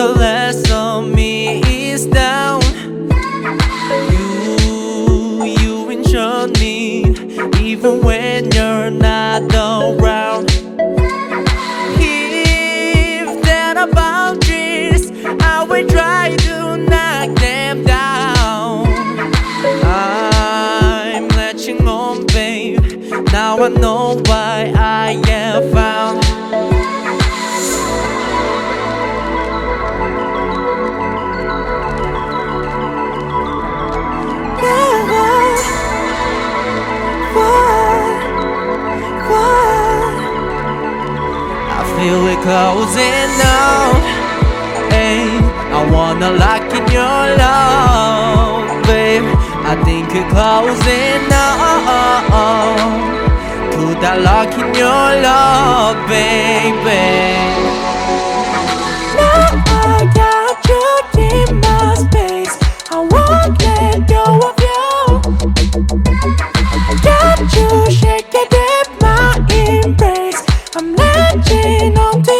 the last of me is down. You, you ensure me, even when you're not around. If there are boundaries, I will try to knock them down. I'm latching on, babe. Now I know why I am feel it closing out. Hey, I wanna lock in your love, babe. I think it closing out. Put that lock in your love, baby. Got you shake it I'm latching on to